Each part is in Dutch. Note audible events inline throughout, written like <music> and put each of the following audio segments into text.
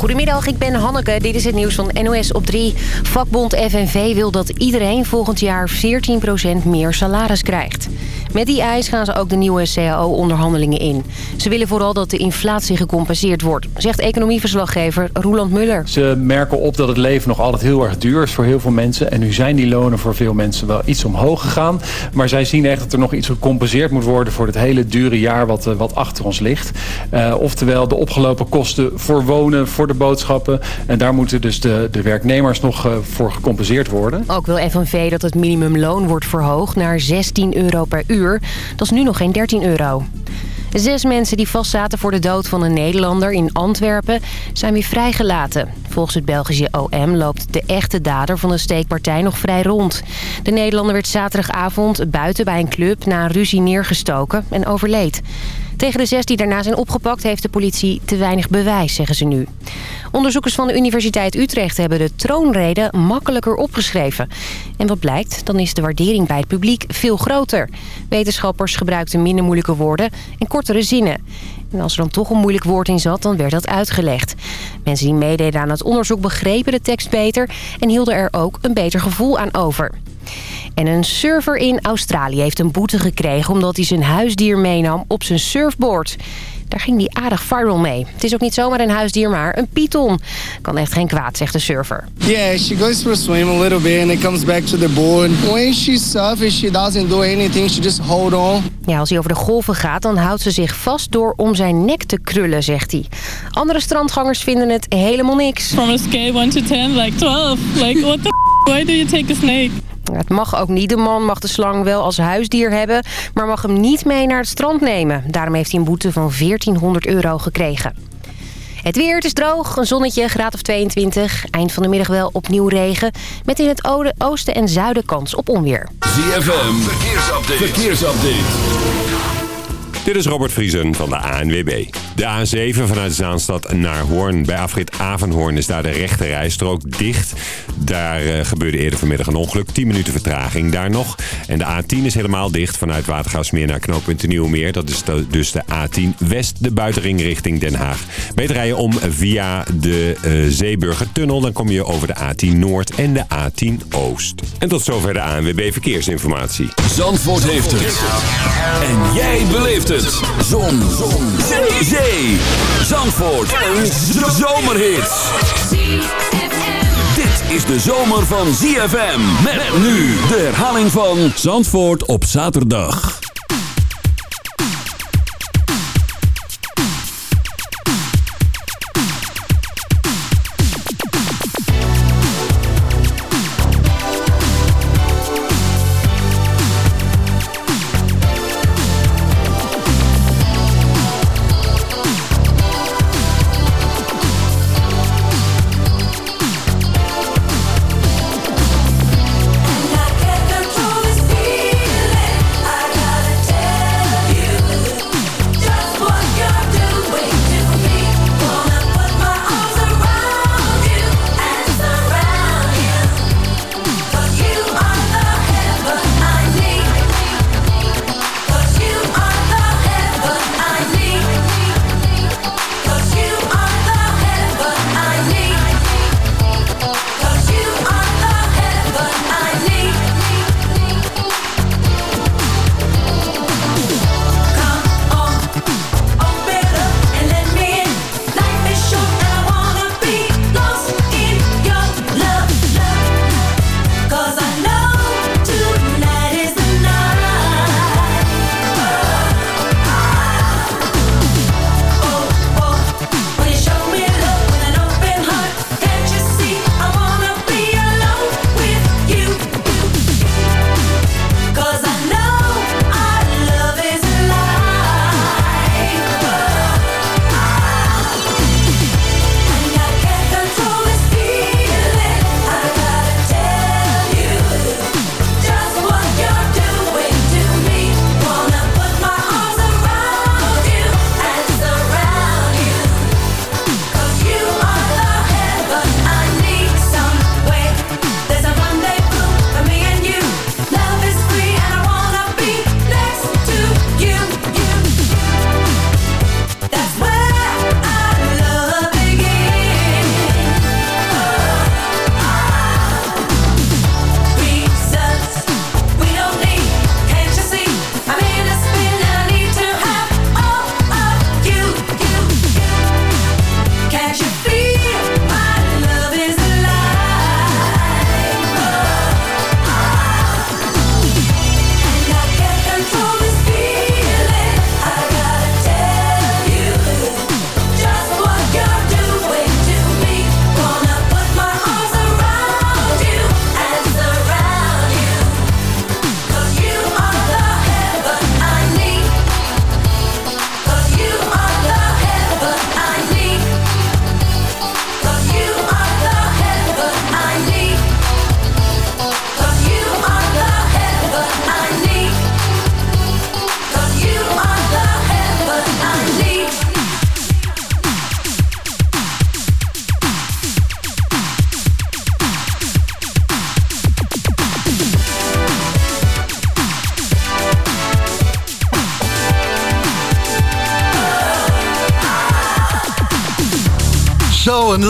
Goedemiddag, ik ben Hanneke. Dit is het nieuws van NOS op 3. Vakbond FNV wil dat iedereen volgend jaar 14% meer salaris krijgt. Met die eis gaan ze ook de nieuwe CAO-onderhandelingen in. Ze willen vooral dat de inflatie gecompenseerd wordt, zegt economieverslaggever Roland Muller. Ze merken op dat het leven nog altijd heel erg duur is voor heel veel mensen. En nu zijn die lonen voor veel mensen wel iets omhoog gegaan. Maar zij zien echt dat er nog iets gecompenseerd moet worden voor het hele dure jaar wat, eh, wat achter ons ligt. Uh, oftewel de opgelopen kosten voor wonen, voor de boodschappen. En daar moeten dus de, de werknemers nog uh, voor gecompenseerd worden. Ook wil FNV dat het minimumloon wordt verhoogd naar 16 euro per uur. Dat is nu nog geen 13 euro. Zes mensen die vastzaten voor de dood van een Nederlander in Antwerpen zijn weer vrijgelaten. Volgens het Belgische OM loopt de echte dader van de steekpartij nog vrij rond. De Nederlander werd zaterdagavond buiten bij een club na een ruzie neergestoken en overleed. Tegen de zes die daarna zijn opgepakt heeft de politie te weinig bewijs, zeggen ze nu. Onderzoekers van de Universiteit Utrecht hebben de troonrede makkelijker opgeschreven. En wat blijkt, dan is de waardering bij het publiek veel groter. Wetenschappers gebruikten minder moeilijke woorden en kortere zinnen. En als er dan toch een moeilijk woord in zat, dan werd dat uitgelegd. Mensen die meededen aan het onderzoek begrepen de tekst beter... en hielden er ook een beter gevoel aan over. En een surfer in Australië heeft een boete gekregen... omdat hij zijn huisdier meenam op zijn surfboard. Daar ging hij aardig viral mee. Het is ook niet zomaar een huisdier, maar een python. Kan echt geen kwaad, zegt de surfer. Yeah, she goes for a swim a little bit and it comes back to the board. When she surfs, she doesn't do anything. She just hold on. Ja, als hij over de golven gaat, dan houdt ze zich vast door om zijn nek te krullen, zegt hij. Andere strandgangers vinden het helemaal niks. From a scale 1 to 10, like 12. Like, what the f***? Why do you take a snake? Het mag ook niet. De man mag de slang wel als huisdier hebben... maar mag hem niet mee naar het strand nemen. Daarom heeft hij een boete van 1400 euro gekregen. Het weer, het is droog, een zonnetje, graad of 22. Eind van de middag wel opnieuw regen. Met in het oosten en zuiden kans op onweer. ZFM, verkeersupdate. verkeersupdate. Dit is Robert Vriesen van de ANWB. De A7 vanuit Zaanstad naar Hoorn. Bij afrit Avenhoorn is daar de rechte rijstrook dicht. Daar uh, gebeurde eerder vanmiddag een ongeluk. 10 minuten vertraging daar nog. En de A10 is helemaal dicht vanuit Watergaasmeer naar knooppunt Nieuwmeer. Dat is dus de A10 West, de buitenring richting Den Haag. Beter rijden om via de uh, Zeeburgertunnel. Dan kom je over de A10 Noord en de A10 Oost. En tot zover de ANWB Verkeersinformatie. Zandvoort heeft het. En jij beleeft het. Zon. Zon. Zee. Zandvoort. Een zomerhit. Dit is de zomer van ZFM. Met nu de herhaling van Zandvoort op zaterdag.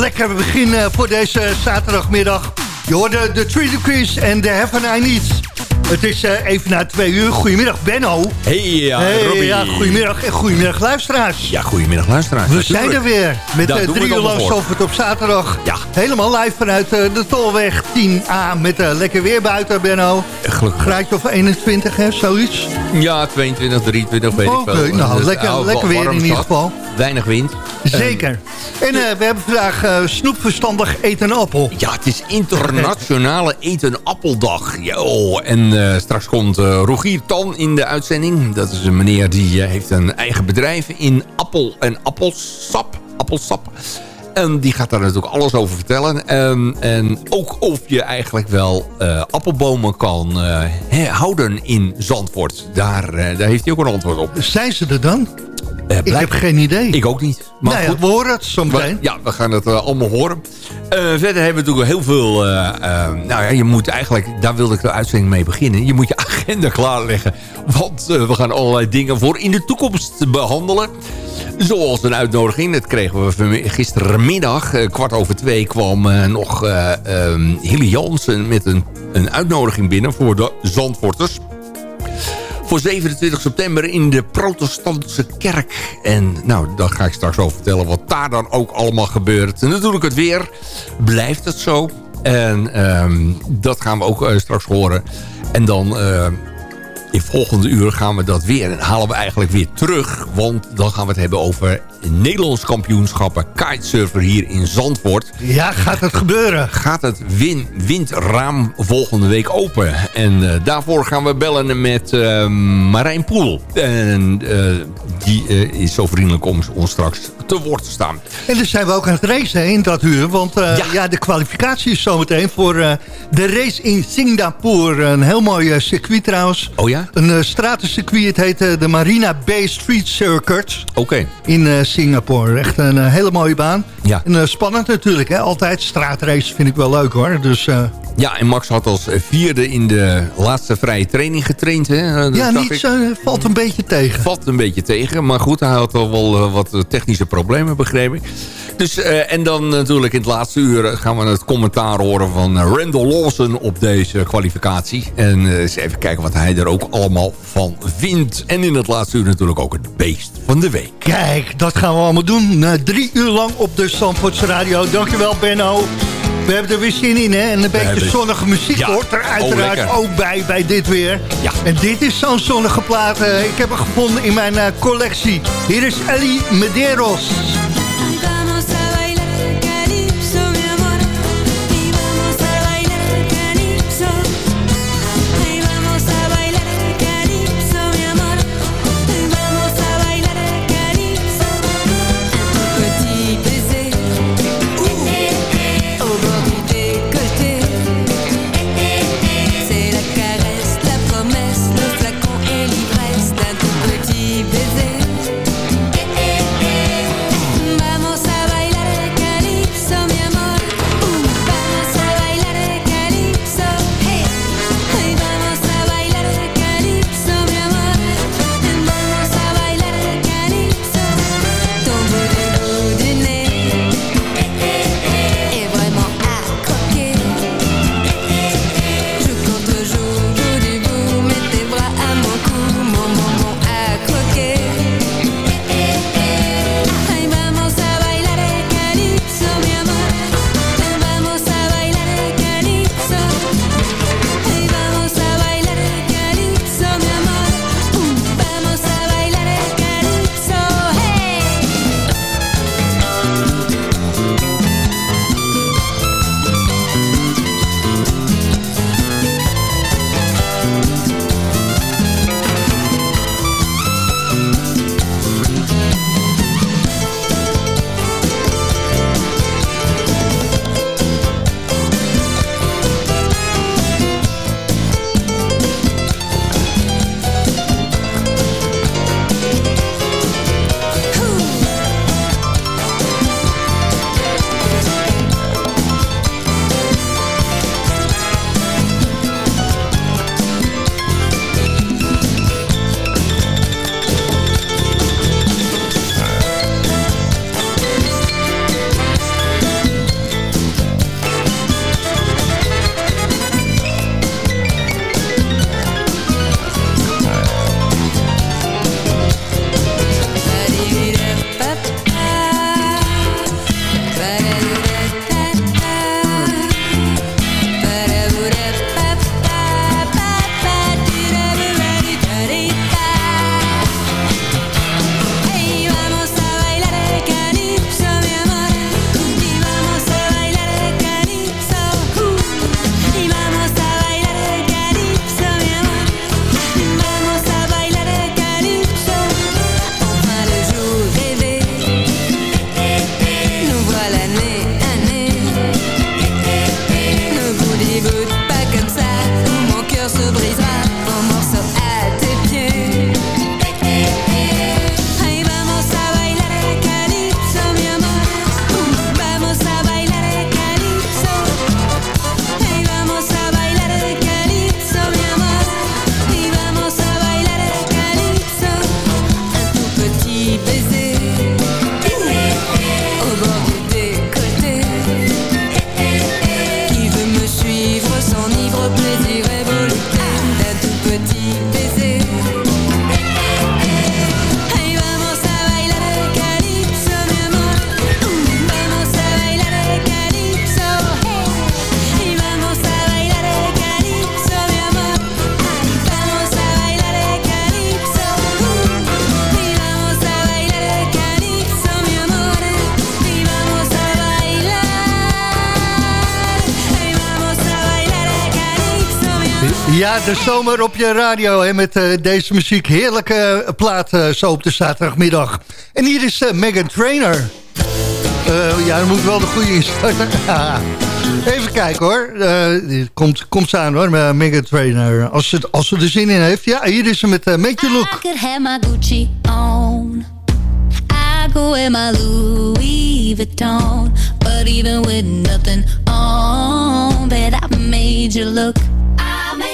Lekker begin voor deze zaterdagmiddag. Je hoorde de Three Degrees en de Heaven I Need. Het is uh, even na twee uur. Goedemiddag, Benno. Hey, ja, hey, ja, goedemiddag en goedemiddag, luisteraars. Ja, goedemiddag, luisteraars. We zijn er weer met de drie uur lang Zalvoort op zaterdag. Ja. Helemaal live vanuit uh, de Tolweg 10A met uh, lekker weer buiten, Benno. Gelukkig. Graadje of 21, hè, zoiets? Ja, 22, 23, weet okay, ik veel. nou, lekker, lekker weer in ieder geval. Weinig wind. Zeker. En uh, we hebben vandaag uh, snoepverstandig eten appel. Ja, het is internationale eten appeldag. Yo. En uh, straks komt Rogier Tan in de uitzending. Dat is een meneer die heeft een eigen bedrijf in appel en appelsap. Appelsap. En die gaat daar natuurlijk alles over vertellen. En, en ook of je eigenlijk wel uh, appelbomen kan uh, houden in Zandvoort. Daar, uh, daar heeft hij ook een antwoord op. Zijn ze er dan? Ik heb geen idee. Ik ook niet. Maar nou ja, goed, we horen het zometeen. Ja, we gaan het allemaal horen. verder hebben we natuurlijk heel veel... nou ja, je moet eigenlijk... Daar wilde ik de uitzending mee beginnen. Je moet je <laughs> agenda klaarleggen. Want we gaan allerlei dingen voor in de toekomst behandelen. Zoals een uitnodiging, dat kregen we gistermiddag. kwart over twee kwam uh, nog uh, um, Hilly Jansen met een, een uitnodiging binnen voor de Zandvoorters. Voor 27 september in de protestantse kerk. En nou, daar ga ik straks over vertellen wat daar dan ook allemaal gebeurt. En natuurlijk het weer. Blijft het zo? En um, dat gaan we ook uh, straks horen. En dan in volgende uur gaan we dat weer. En halen we eigenlijk weer terug. Want dan gaan we het hebben over Nederlands kampioenschappen kitesurfer hier in Zandvoort. Ja, gaat het gebeuren? Gaat het win windraam volgende week open. En uh, daarvoor gaan we bellen met uh, Marijn Poel. En uh, die is zo vriendelijk om ons straks te woord te staan. En dus zijn we ook aan het racen in dat uur. Want ja. ja. de kwalificatie is zometeen voor de race in Singapore. Een heel mooi circuit trouwens. Oh ja? Een uh, stratencircuit, het heet uh, de Marina Bay Street Circuit. Oké. Okay. In uh, Singapore. Echt een hele mooie baan. Ja. En spannend natuurlijk, hè? altijd. Straatrace vind ik wel leuk hoor. Dus, ja, en Max had als vierde in de laatste vrije training getraind. Hè? Dat ja, niet zo, valt een beetje tegen. Valt een beetje tegen, maar goed, hij had al wel wat technische problemen, begreep ik. Dus, uh, en dan natuurlijk in het laatste uur gaan we het commentaar horen van Randall Lawson op deze kwalificatie. En uh, eens even kijken wat hij er ook allemaal van vindt. En in het laatste uur natuurlijk ook het beest van de week. Kijk, dat gaan we allemaal doen. Drie uur lang op de Zandvoorts Radio. Dankjewel Benno. We hebben er weer zin in, hè? En een beetje zonnige muziek ja. hoort er uiteraard oh, ook bij, bij dit weer. Ja. En dit is zo'n zonnige plaat. ik heb hem gevonden in mijn collectie. Hier is Ellie Medeiros. Ja, de zomer op je radio hè, met uh, deze muziek. Heerlijke uh, plaat uh, zo op de zaterdagmiddag. En hier is Megan Trainer. ja, dan moet wel de goede instarten. <laughs> Even kijken hoor. komt, komt aan hoor, Megan Trainer. Als ze, als ze er zin in heeft. Ja, hier is ze met Make You Look. I could have my Gucci on. I go in my Louis Vuitton. But even with nothing on. Bet I made you look.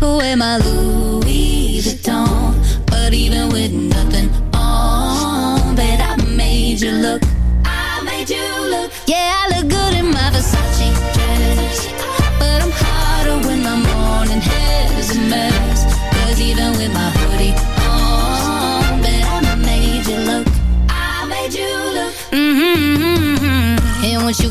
Wear my Louis Vuitton. But even with nothing on, bet I made you look. I made you look. Yeah, I look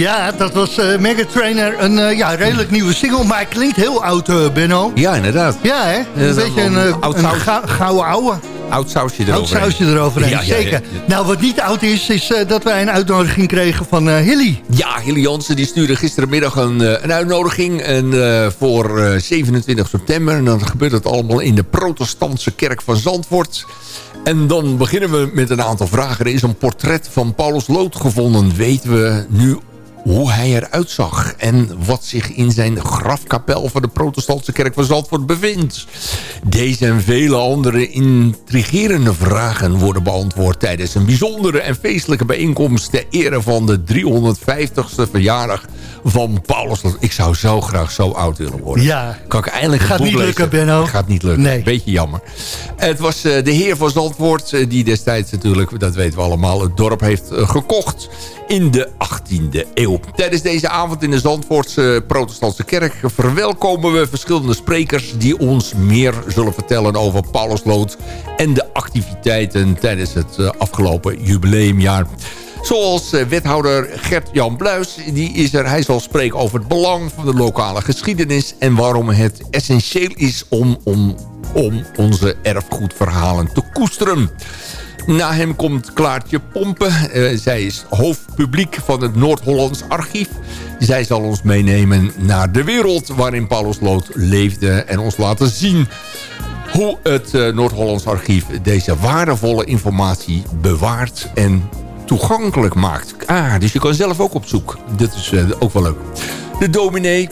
Ja, dat was uh, Mega Trainer. Een uh, ja, redelijk nieuwe single, maar hij klinkt heel oud, uh, Benno. Ja, inderdaad. Ja, hè? Een beetje een, een, een gouden ouwe. Oud sausje eroverheen. Oud sausje eroverheen, ja, zeker. Ja, nou, wat niet oud is, is dat wij een uitnodiging kregen van Hilly. Ja, Hilly Jansen die stuurde gisterenmiddag een, een uitnodiging en, voor 27 september. En dan gebeurt het allemaal in de protestantse kerk van Zandvoort. En dan beginnen we met een aantal vragen. Er is een portret van Paulus Lood gevonden. Weten we nu hoe hij eruit zag... en wat zich in zijn grafkapel van de protestantse kerk van Zandvoort bevindt. Deze en vele andere intrigerende vragen worden beantwoord... tijdens een bijzondere en feestelijke bijeenkomst... ter ere van de 350ste verjaardag van Paulus. Ik zou zo graag zo oud willen worden. Ja. Kan ik eindelijk Gaat niet lukken, Benno. Gaat niet lukken. Nee. Beetje jammer. Het was uh, de heer van Zandvoort... Uh, die destijds natuurlijk, dat weten we allemaal... het dorp heeft uh, gekocht in de 18e eeuw. Tijdens deze avond in de Zandvoortse protestantse kerk... verwelkomen we verschillende sprekers... die ons meer zullen vertellen over Pauluslood... en de activiteiten tijdens het afgelopen jubileumjaar. Zoals eh, wethouder Gert-Jan Bluis, die is er. Hij zal spreken over het belang van de lokale geschiedenis... en waarom het essentieel is om, om, om onze erfgoedverhalen te koesteren. Na hem komt Klaartje Pompen. Uh, zij is hoofdpubliek van het Noord-Hollands Archief. Zij zal ons meenemen naar de wereld waarin Paulus Lood leefde... en ons laten zien hoe het uh, Noord-Hollands Archief deze waardevolle informatie bewaart... en toegankelijk maakt. Ah, dus je kan zelf ook op zoek. Dit is uh, ook wel leuk. De dominee,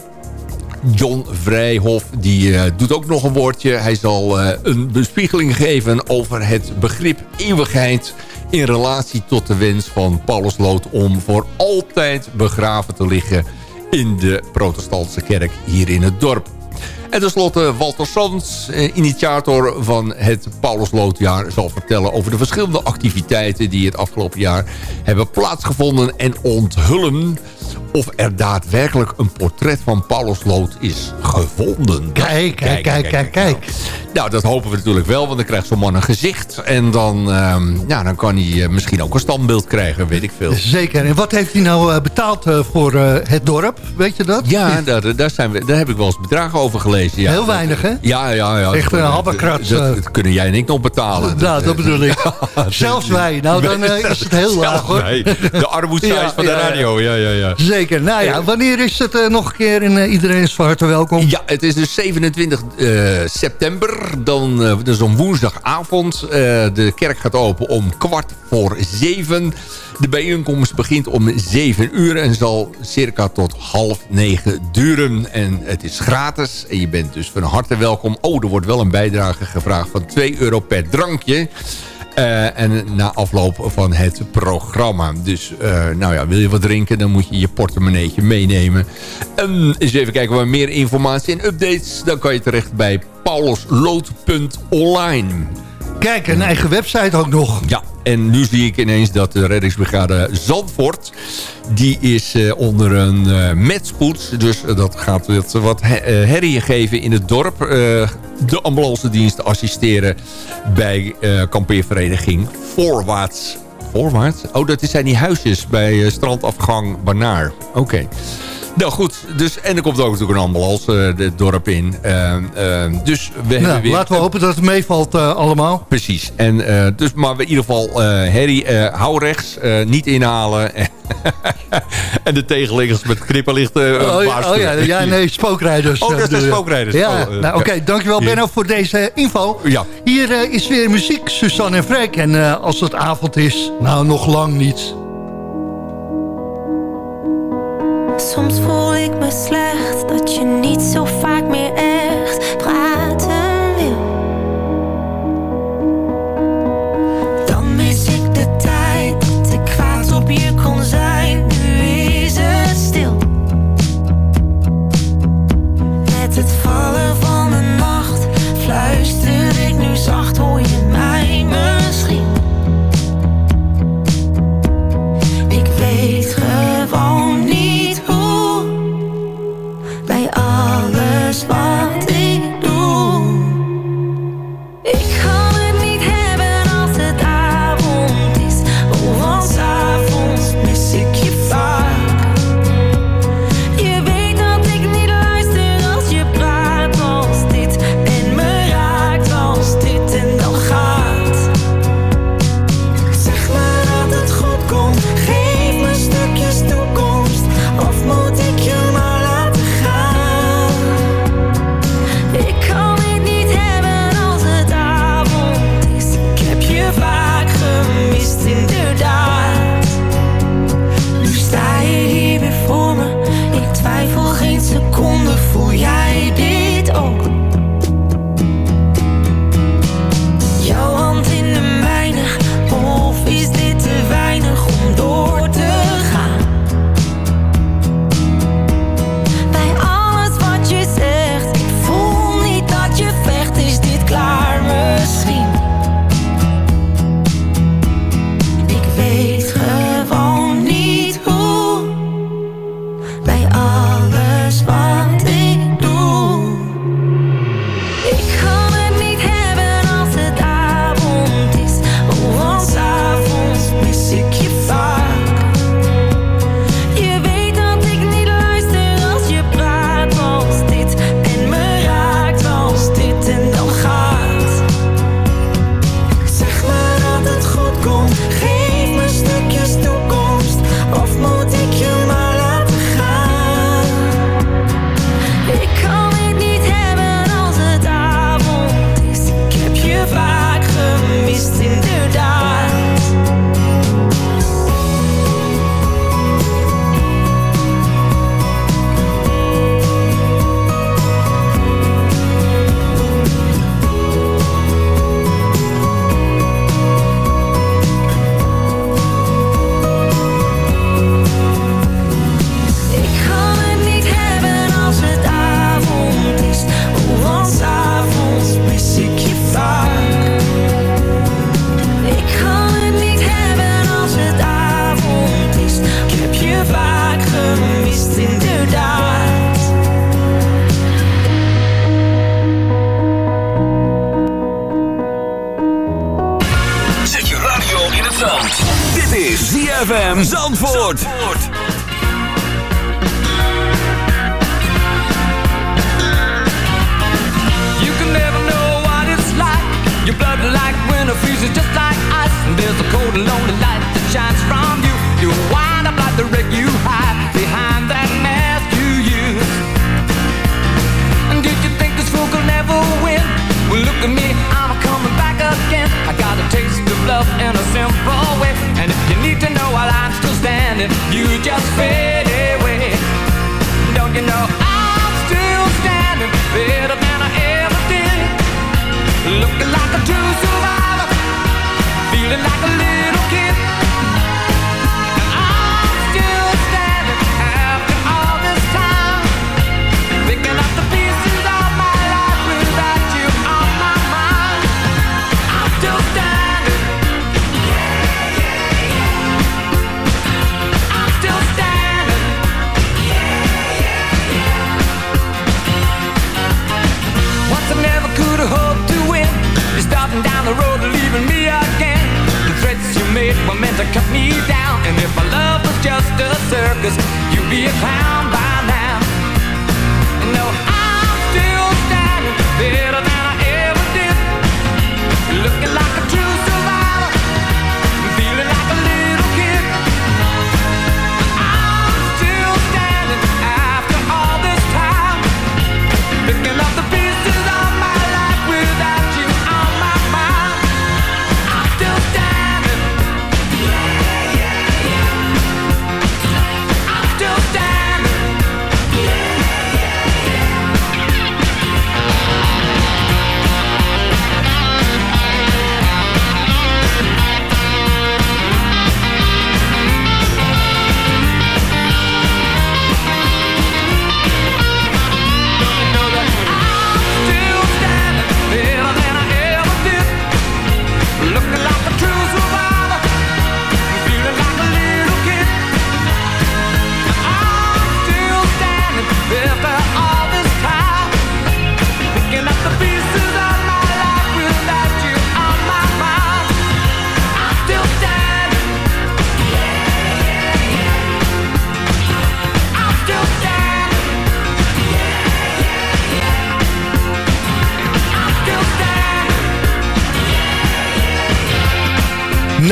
John Vrijhof, die uh, doet ook nog een woordje. Hij zal uh, een bespiegeling geven over het begrip eeuwigheid... in relatie tot de wens van Paulus Lood om voor altijd begraven te liggen... in de protestantse kerk hier in het dorp. En tenslotte Walter Sands, eh, initiator van het Paulusloodjaar... zal vertellen over de verschillende activiteiten... die het afgelopen jaar hebben plaatsgevonden en onthullen of er daadwerkelijk een portret van Paulus Lood is gevonden. Kijk, kijk, kijk, kijk, kijk. Nou, dat hopen we natuurlijk wel, want dan krijgt zo'n man een gezicht. En dan, ehm, ja, dan kan hij eh, misschien ook een standbeeld krijgen, weet ik veel. Zeker. En wat heeft hij nou eh, betaald voor het dorp? Weet je dat? Ja, daar, daar, zijn we, daar heb ik wel eens bedragen over gelezen. Ja. Heel weinig, hè? Ja, ja, ja. Echt een Dat, eh. dat kunnen jij en ik nog betalen. Nou, dat bedoel ik. <laughs> Zelfs wij. Nou, dan eh, is het heel laag, hoor. De armoedsize <laughs> Ja, van de radio. Ja, ja, ja. Zeker. Nou ja, wanneer is het eh, nog een keer? En eh, iedereen is van harte welkom. Ja, het is dus 27 eh, september. Dan, eh dus om woensdagavond. Eh, de kerk gaat open om kwart voor zeven. De bijeenkomst begint om 7 uur en zal circa tot half negen duren. En het is gratis en je bent dus van harte welkom. Oh, er wordt wel een bijdrage gevraagd van 2 euro per drankje. Eh, en na afloop van het programma. Dus eh, nou ja, wil je wat drinken, dan moet je je portemonneetje meenemen. En eens even kijken waar meer informatie en updates. Dan kan je terecht bij pauluslood.online. Kijk, een eigen website ook nog. Ja, en nu zie ik ineens dat de reddingsbrigade Zandvoort... die is eh, onder een eh metspoed. Dus eh, dat gaat wat, wat he- herrie geven in het dorp. De ambulance dienst assisteren bij kampeervereniging Voorwaarts. Voorwaarts? Oh, dat zijn die huisjes bij strandafgang Banaar. Oké. Nou goed, dus, en er komt ook natuurlijk een ambulance eh, het dorp in. Eh, eh, dus we hebben Nou, weer... laten we hopen dat het meevalt eh, allemaal. Precies. En, eh, dus, maar in ieder geval, eh Harry, eh, hou rechts, eh, niet inhalen. <laughs> en de tegenliggers met knipperlichten uh, Oh, ja, oh ja, ja, nee, spookrijders. <laughs> Oh, dat zijn spookrijders. Ja, Oh, nou oké, ja. dankjewel. Benno voor deze info. Ja. Hier is weer muziek, Suzanne en Freek. En eh, als het avond is, nou nog lang niet. Soms slecht dat je niet zo vaak meer echt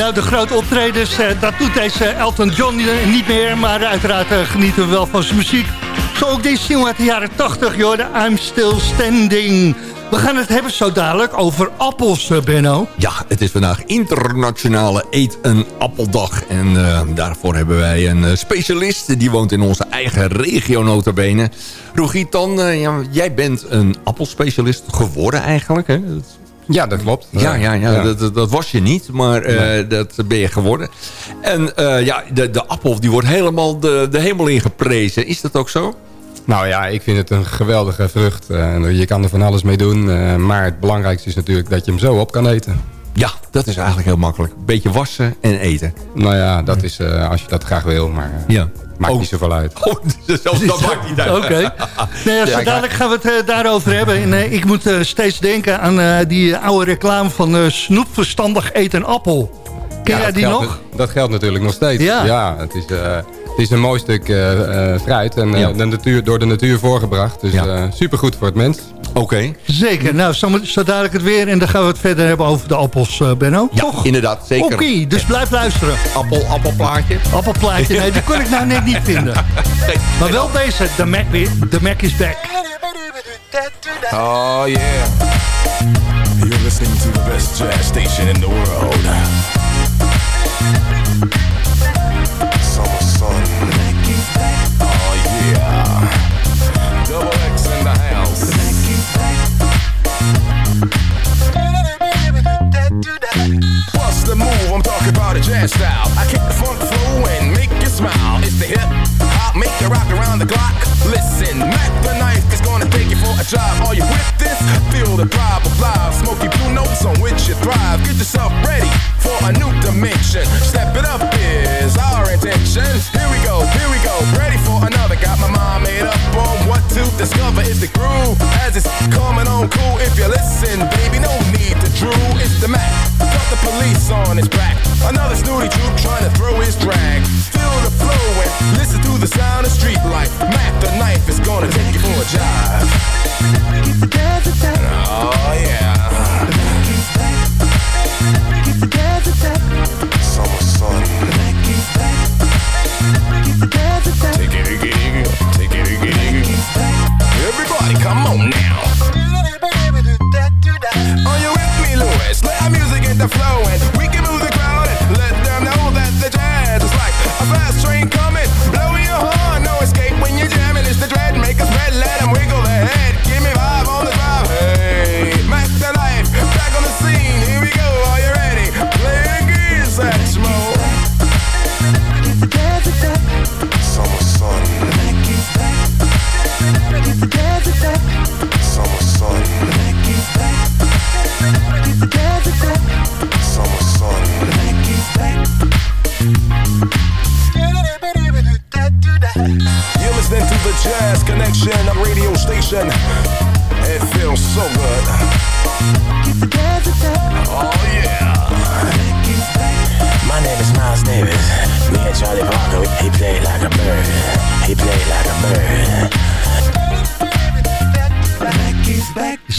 Nou, de grote optredens, eh, dat doet deze Elton John eh, niet meer. Maar uiteraard eh, genieten we wel van zijn muziek. Zo ook deze single uit de jaren 80, joh, de I'm Still Standing. We gaan het hebben zo dadelijk over appels, eh, Benno. Ja, het is vandaag internationale Eet een Appeldag. En eh, daarvoor hebben wij een eh, specialist. Die woont in onze eigen regio notabene. Rogitan, eh, ja, jij bent een appelspecialist geworden eigenlijk. Hè? Ja, dat klopt. Ja, ja, ja, Ja. Dat, dat- dat was je niet, maar eh, dat ben je geworden. En eh, ja, de, de appel die wordt helemaal de, de hemel in geprezen. Is dat ook zo? Nou ja, ik vind het een geweldige vrucht. Eh, je kan er van alles mee doen. maar het belangrijkste is natuurlijk dat je hem zo op kan eten. Ja, dat is eigenlijk heel makkelijk. Beetje wassen en eten. Nou ja, dat is als je dat graag wil. Maar Ja. Maakt Oh. niet zoveel uit. <laughs> Oh, zelfs dat maakt niet uit. Oké. <laughs> Nee, ja, zo dadelijk gaan we het eh, daarover hebben. En eh, ik moet eh, steeds denken aan eh, die oude reclame van eh, Snoep verstandig eet een appel. Ken Ja, jij die geldt, nog? Dat geldt natuurlijk nog steeds. Ja. het, is, eh, het is een mooi stuk eh, eh, fruit. En eh, Ja. de natuur, door de natuur voorgebracht. Dus Ja. supergoed voor het mens. Oké. Zeker. Nou, zo, zo dadelijk het weer. En dan gaan we het verder hebben over de appels, eh, Benno. Ja, Toch? inderdaad, zeker. Oké, dus blijf luisteren. Appel, appelplaatje. Appelplaatje, nee, die kon ik nou net niet vinden. <laughs> Maar wel deze, de Mac, de Mac is back. Oh yeah. You're listening to the best jazz station in the world. Move? I'm talking about a jazz style. I kick the funk flow and make you smile. It's the hip hop, make you rock around the clock. Listen, Mac the knife is gonna take you for a drive. Are you with this? Feel the vibe of live. Smoky blue notes on which you thrive. Get yourself ready for a new dimension. Step it up is our intention. Here we go, here we go. Ready for another. Got my mind made up what to discover is the groove. As it's coming on cool. If you listen, baby, no need to drool. It's the Mac. got the police on his back. Another snooty troop trying to throw his drag. Feel the flow and listen to the sound of street life. Mac the knife is gonna take you for a jive. Oh yeah. Everybody, come on now. Are you with me, Louis? Let music get the flow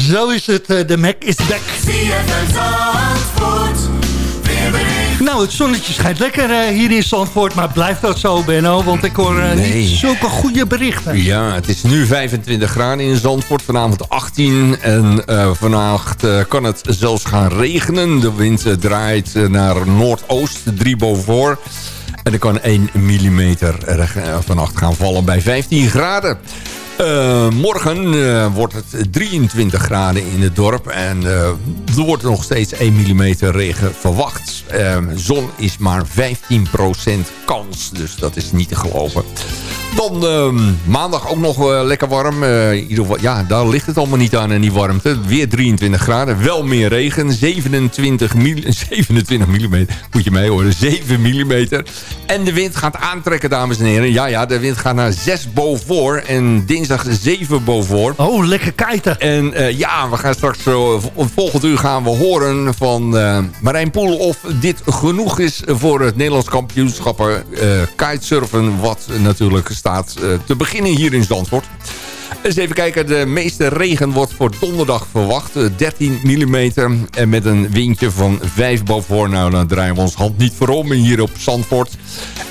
Zo is het, eh, de Mac is back. Nou, het zonnetje schijnt lekker eh, hier in Zandvoort, maar blijft dat zo, Benno? Want ik hoor eh, Nee. niet zulke goede berichten. Ja, het is nu 25 graden in Zandvoort. Vanavond 18. En eh vannacht kan het zelfs gaan regenen. De wind draait naar noordoost, 3 boven. En er kan 1 mm vannacht gaan vallen bij 15 graden. Eh, morgen eh, wordt het 23 graden in het dorp. En eh, er wordt nog steeds 1 mm regen verwacht. Zon is maar 15% kans. Dus dat is niet te geloven. Dan ehm, maandag ook nog eh, lekker warm. Eh, ieder ja, daar ligt het allemaal niet aan in die warmte. Weer 23 graden. Wel meer regen. 27, mil <laughs> 27 mm. Moet je mee horen. 7 mm. En de wind gaat aantrekken, dames en heren. Ja, ja, de wind gaat naar 6 boven. En dinsdag 7 boven. Oh, lekker kiten. En eh, ja, we gaan straks zo... Volgend uur gaan we horen van Marijn Poel... of dit genoeg is voor het Nederlands kampioenschap eh, kitesurfen... wat natuurlijk staat eh, te beginnen hier in Zandvoort. Eens even kijken, de meeste regen wordt voor donderdag verwacht. eh, 13 mm en met een windje van 5 boven. Nou, dan draaien we ons hand niet voor om hier op Zandvoort.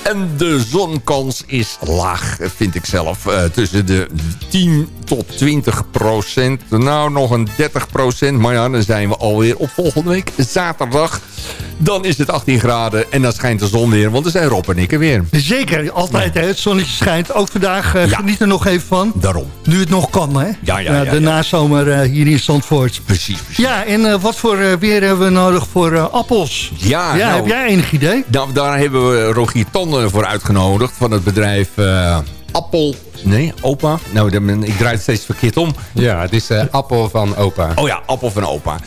En de zonkans is laag, vind ik zelf. Eh, tussen de 10 tot 20 procent. Nou, nog een 30 procent. Maar ja, dan zijn we alweer op volgende week zaterdag. Dan is het 18 graden en dan schijnt de zon weer. Want er zijn Rob en ik er weer. Zeker, altijd hè, het zonnetje schijnt. Ook vandaag eh, geniet er nog even van. Daarom. Nu het nog kan, hè? Ja, ja, ja, de nazomer eh, hier in Zandvoort. Precies, Ja, en eh, wat voor eh, weer hebben we nodig voor appels? Ja, ja nou, heb jij enig idee? Nou, daar hebben we Rogier Tanden voor uitgenodigd van het bedrijf eh, Appel... Nee, opa? Nou, dan- ik draai het steeds verkeerd om. Ja, het is eh, appel van opa. Oh ja, appel van opa.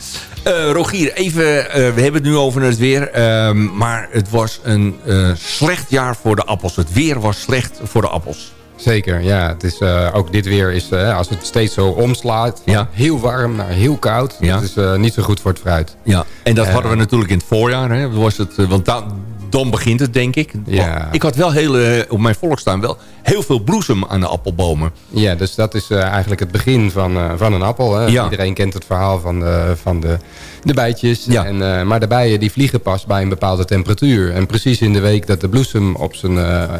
Eh, Rogier, even, eh, we hebben het nu over het weer. ehm, maar het was een eh, slecht jaar voor de appels. Het weer was slecht voor de appels. Zeker, ja. Het is, eh, ook dit weer is, eh, als het steeds zo omslaat... heel warm naar heel koud. Ja. Dat is eh, niet zo goed voor het fruit. Ja, en dat hadden we natuurlijk in het voorjaar. Hè? Was het, want dan, dan begint het, denk ik. Ja. Ik had wel heel, eh, op mijn volkstuin wel heel veel bloesem aan de appelbomen. Ja, dus dat is eh, eigenlijk het begin van, eh, van een appel. Hè. Ja. Iedereen kent het verhaal van de, van de, de bijtjes. En, eh, maar de bijen die vliegen pas bij een bepaalde temperatuur. En precies in de week dat de bloesem op zijn,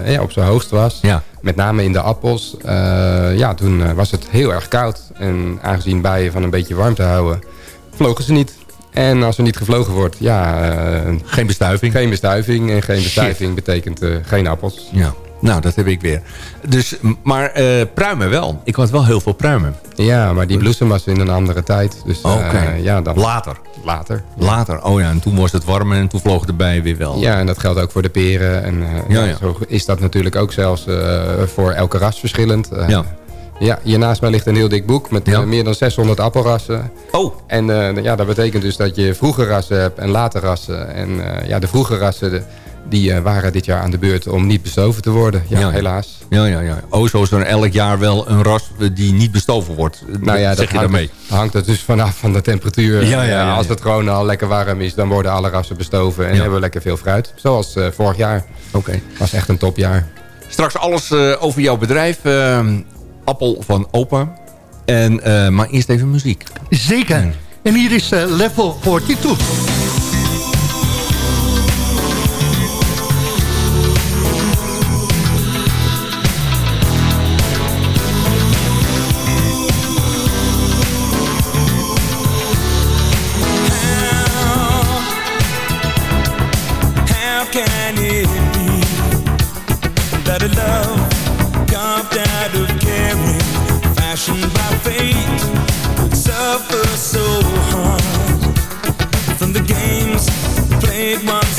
ja, op zijn hoogst was... Ja. met name in de appels... ja, toen was het heel erg koud. En aangezien bijen van een beetje warmte houden... vlogen ze niet. En als er niet gevlogen wordt, ja... eh, geen bestuiving. Geen bestuiving. En geen bestuiving betekent eh, geen appels. Ja. Nou, dat heb ik weer. Dus, maar eh, pruimen wel. Ik had wel heel veel pruimen. Ja, maar die bloesem was in een andere tijd. Dus Oké. ja, dan... Later. Later. Later. Oh ja, en toen was het warm en toen vlogen de bijen weer wel. Ja, en dat geldt ook voor de peren. En Ja, zo is dat natuurlijk ook zelfs voor elke ras verschillend. Ja. Ja, hier naast mij ligt een heel dik boek met eh, meer dan 600 appelrassen. Oh. En eh, ja, dat betekent dus dat je vroege rassen hebt en late rassen. En eh, ja, de vroege rassen, de- Die waren dit jaar aan de beurt om niet bestoven te worden. Ja, Ja. helaas. Ja, ja, ja. Oh, zo is er elk jaar wel een ras die niet bestoven wordt. Nou ja, zeg dat je hangt, daarmee? hangt er dus vanaf van de temperatuur. Ja, ja, als het gewoon al lekker warm is, dan worden alle rassen bestoven. En hebben we lekker veel fruit. Zoals vorig jaar. Oké. was echt een topjaar. Straks alles over jouw bedrijf. eh, Appel van opa. En, eh, maar eerst even muziek. Zeker. En hier is eh, Level 42. Make my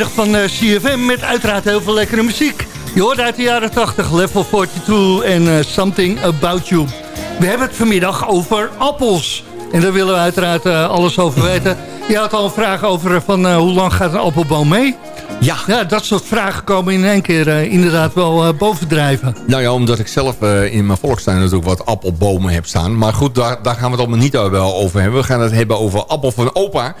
van eh, CFM met uiteraard heel veel lekkere muziek. Je hoort uit de jaren 80, Level 42 en eh, Something About You. We hebben het vanmiddag over appels. En daar willen we uiteraard eh, alles over weten. Je had al een vraag over van hoe lang gaat een appelboom mee? Ja. Ja, dat soort vragen komen in één keer inderdaad wel bovendrijven. Nou ja, omdat ik zelf in mijn volkstuin natuurlijk wat appelbomen heb staan. Maar goed, daar, daar gaan we het allemaal niet over hebben. We gaan het hebben over appel van opa.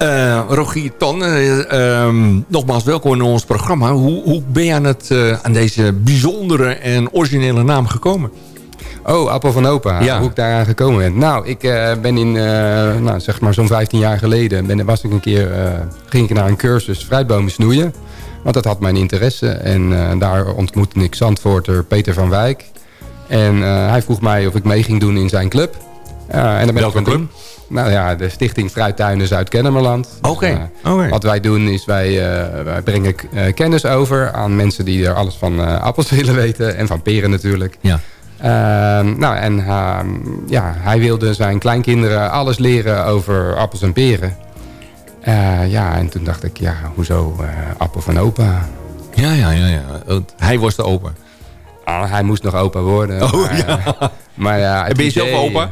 Eh, Rogier Tan, eh, ehm, nogmaals welkom in ons programma. Hoe, hoe ben je aan, het, eh, aan deze bijzondere en originele naam gekomen? Oh, Appel van Opa. Ja. Hoe ik daaraan gekomen ben. Nou, ik ben in, nou, zeg maar zo'n 15 jaar geleden... Ben, was ik een keer, ging ik naar een cursus fruitbomen snoeien. Want dat had mijn interesse. En daar ontmoette ik Zandvoorter Peter van Wijk. En hij vroeg mij of ik mee ging doen in zijn club. En dan ben Welke ik club? Nou ja, de Stichting Fruittuinen Zuid-Kennemerland. Oké, Dus, oké. Wat wij doen is wij, eh, wij brengen eh, kennis over aan mensen die er alles van eh, appels <laughs> willen weten. En van peren natuurlijk. Ja. Ehm, nou, en ehm, ja, hij wilde zijn kleinkinderen alles leren over appels en peren. Eh, ja, en toen dacht ik, ja, hoezo eh, appel van opa? Ja, ja, ja. ja. Hij was de opa. Ah, hij moest nog opa worden. Oh, maar, ja. eh, maar ben je zelf opa?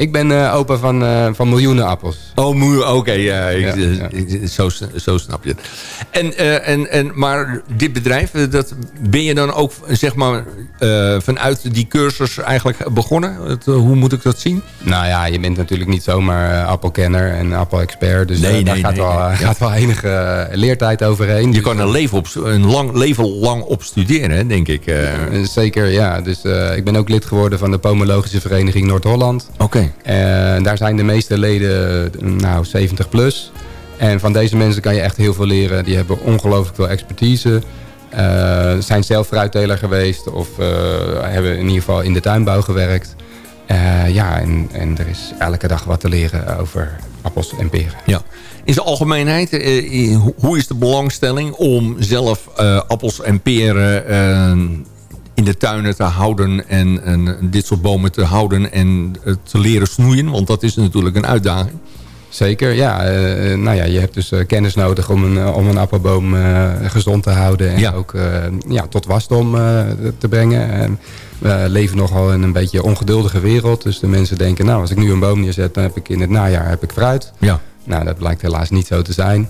Ik ben eh, opa van, eh, van miljoenen appels. Oh, oké, ja, zo, zo snap je het. En, eh, en, en, maar dit bedrijf, dat, ben je dan ook zeg maar, vanuit die cursus eigenlijk begonnen? Het, hoe moet ik dat zien? Nou ja, je bent natuurlijk niet zomaar appelkenner en appelexpert. Dus Nee, daar nee, gaat, nee, wel, gaat wel enige leertijd overheen. Je Dus, kan een leven, op, een lang, leven lang op studeren, denk ik. Zeker, ja. Dus ik ben ook lid geworden van de Pomologische Vereniging Noord-Holland. Oké. En daar zijn de meeste leden eh, nou, 70 plus. En van deze mensen kan je echt heel veel leren. Die hebben ongelooflijk veel expertise. Eh, zijn zelf fruitteler geweest of eh, hebben in ieder geval in de tuinbouw gewerkt. Eh, ja, en, er is elke dag wat te leren over appels en peren. Ja. In zijn algemeenheid, eh, eh, hoe is de belangstelling om zelf eh, appels en peren eh, in de tuinen te houden en, en dit soort bomen te houden en eh, te leren snoeien? Want dat is natuurlijk een uitdaging. Zeker, ja. eh, nou ja, je hebt dus eh, kennis nodig om een, om een appelboom gezond te houden. En Ja. ook ja, tot wasdom te brengen. En we leven nogal in een beetje ongeduldige wereld. Dus de mensen denken, nou, als ik nu een boom neerzet... dan heb ik in het najaar heb ik fruit. Ja. Nou, dat blijkt helaas niet zo te zijn.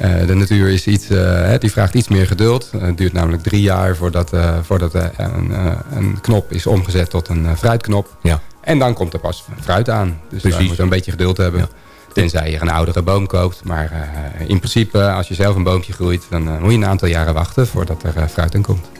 Eh, de natuur is iets, eh, hè, die vraagt iets meer geduld. Eh, het duurt namelijk drie jaar voordat, eh, voordat een, een knop is omgezet tot een fruitknop. Ja. En dan komt er pas fruit aan. Dus Precies. je moet een beetje geduld hebben. Tenzij je een oudere boom koopt. Maar in principe, als je zelf een boompje groeit... dan moet je een aantal jaren wachten voordat er fruit in komt.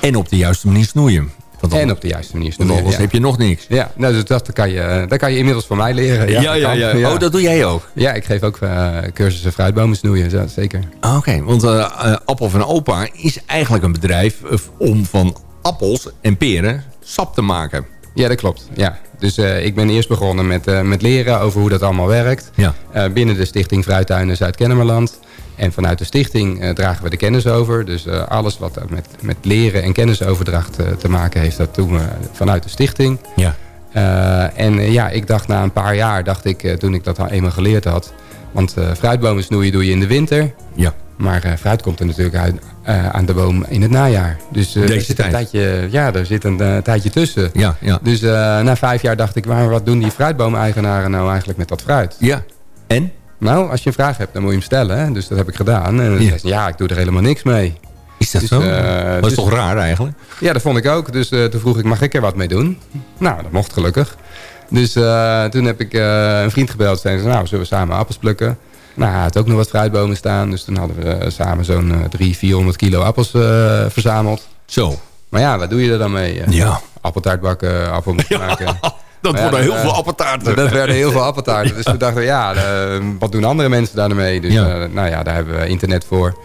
En op de juiste manier snoeien. Want En op de juiste manier Want anders ja. heb je nog niks. Ja, nou, dus dat kan je, dat kan je inmiddels van mij leren. Ja, ja, kan. ja. Oh, dat doe jij ook? Ja, ik geef ook eh, cursussen fruitbomen snoeien, ja, zeker. Ah, Oké, want eh, Appel van Opa is eigenlijk een bedrijf om van appels en peren sap te maken. Ja, dat klopt. Ja. Dus ik ben eerst begonnen met, met leren over hoe dat allemaal werkt. Ja. Binnen de stichting Fruittuinen Zuid-Kennemerland. En vanuit de stichting eh, dragen we de kennis over. Dus eh, alles wat met, met leren en kennisoverdracht eh, te maken heeft, dat doen we vanuit de stichting. Ja. En ja, ik dacht na een paar jaar, dacht ik, toen ik dat al eenmaal geleerd had. Want fruitbomen snoeien doe je in de winter. Ja. Maar fruit komt er natuurlijk uit, aan de boom in het najaar. Dus Deze er zit een tijd. tijdje, ja, er zit een tijdje tussen. Ja, ja. Dus na vijf jaar dacht ik, maar wat doen die fruitboomeigenaren nou eigenlijk met dat fruit? Ja. En? Nou, als je een vraag hebt, dan moet je hem stellen. Hè? Dus dat heb ik gedaan. En Ja. zei ze, ja, ik doe er helemaal niks mee. Is dat Dus, zo? eh, dat is dus- toch raar eigenlijk? Ja, dat vond ik ook. Dus eh, toen vroeg ik, mag ik er wat mee doen? Nou, dat mocht gelukkig. Dus eh, toen heb ik een vriend gebeld. Zeiden ze, nou, zullen we samen appels plukken? Nou, hij had ook nog wat fruitbomen staan. Dus toen hadden we samen zo'n eh 300, 400 kilo appels verzameld. Zo. Maar ja, wat doe je er dan mee? Ja. Appeltaart bakken, appelmoes <laughs> maken. Dat Maar ja, worden heel veel appeltaarten. Dat werden heel veel appeltaarten. Dus toen dachten we, ja, wat doen andere mensen daarmee? Dus Ja. eh, nou ja, daar hebben we internet voor.